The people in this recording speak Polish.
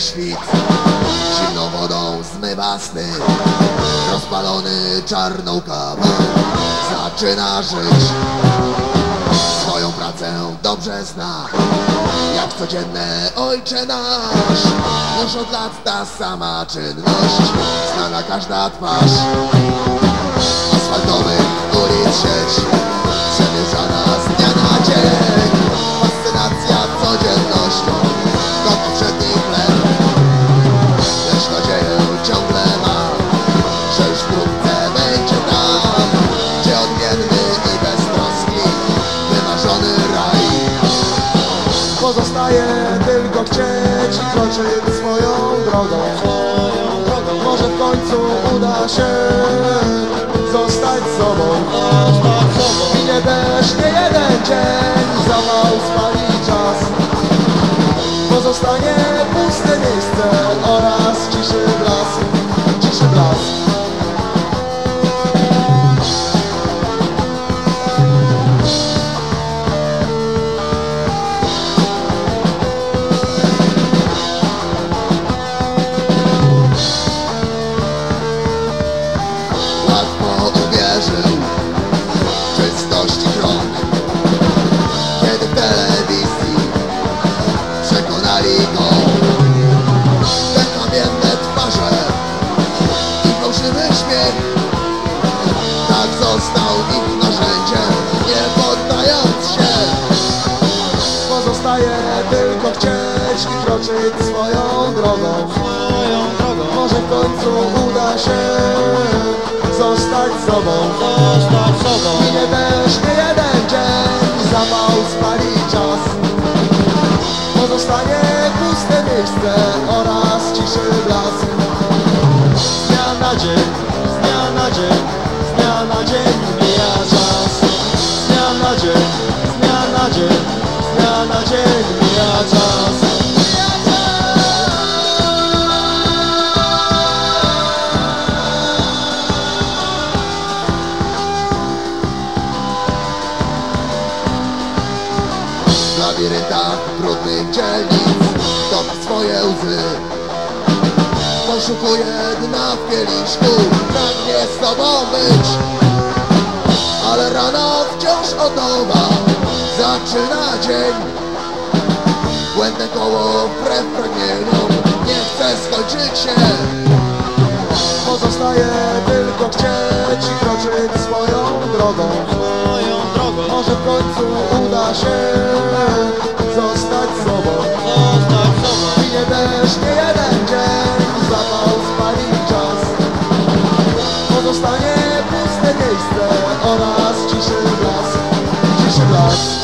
świt Zimną wodą zmywa sny. Rozpalony czarną kawą Zaczyna żyć. Swoją pracę dobrze zna Jak codzienne ojcze nasz. Już od lat ta sama czynność Znana każda twarz. Asfaltowych ulic sieć Pozostaje tylko chcieć i kroczyć swoją drogą. Może w końcu uda się zostać sobą. Minie też nie jeden dzień, zawał spali czas. Pozostanie puste miejsce oraz ciszy blask. Ciszy blask Te kamienne twarze i fałszywy śmiech. Tak został ich narzędziem, nie poddając się. Pozostaje tylko chcieć i kroczyć swoją drogą. Może w końcu uda się zostać sobą. Minie też nie jeden dzień, zawał spali czas Pozostanie puste miejsce oraz ciszy blask Z dnia na dzień, z dnia na dzień, W labiryntach brudnych dzielnic topi swoje łzy. Poszukuje dna w kieliszku, pragnie z tobą być. Ale rano wciąż od zaczyna dzień. Błędne koło wbrew pragnieniom nie chce skończyć się. Pozostaje tylko chcieć i kroczyć swoją drogą końcu uda się zostać sobą. Zostać sobą. I nie też nie jeden dzień zapał spali czas. Pozostanie puste miejsce oraz ciszy blask. Ciszy blask.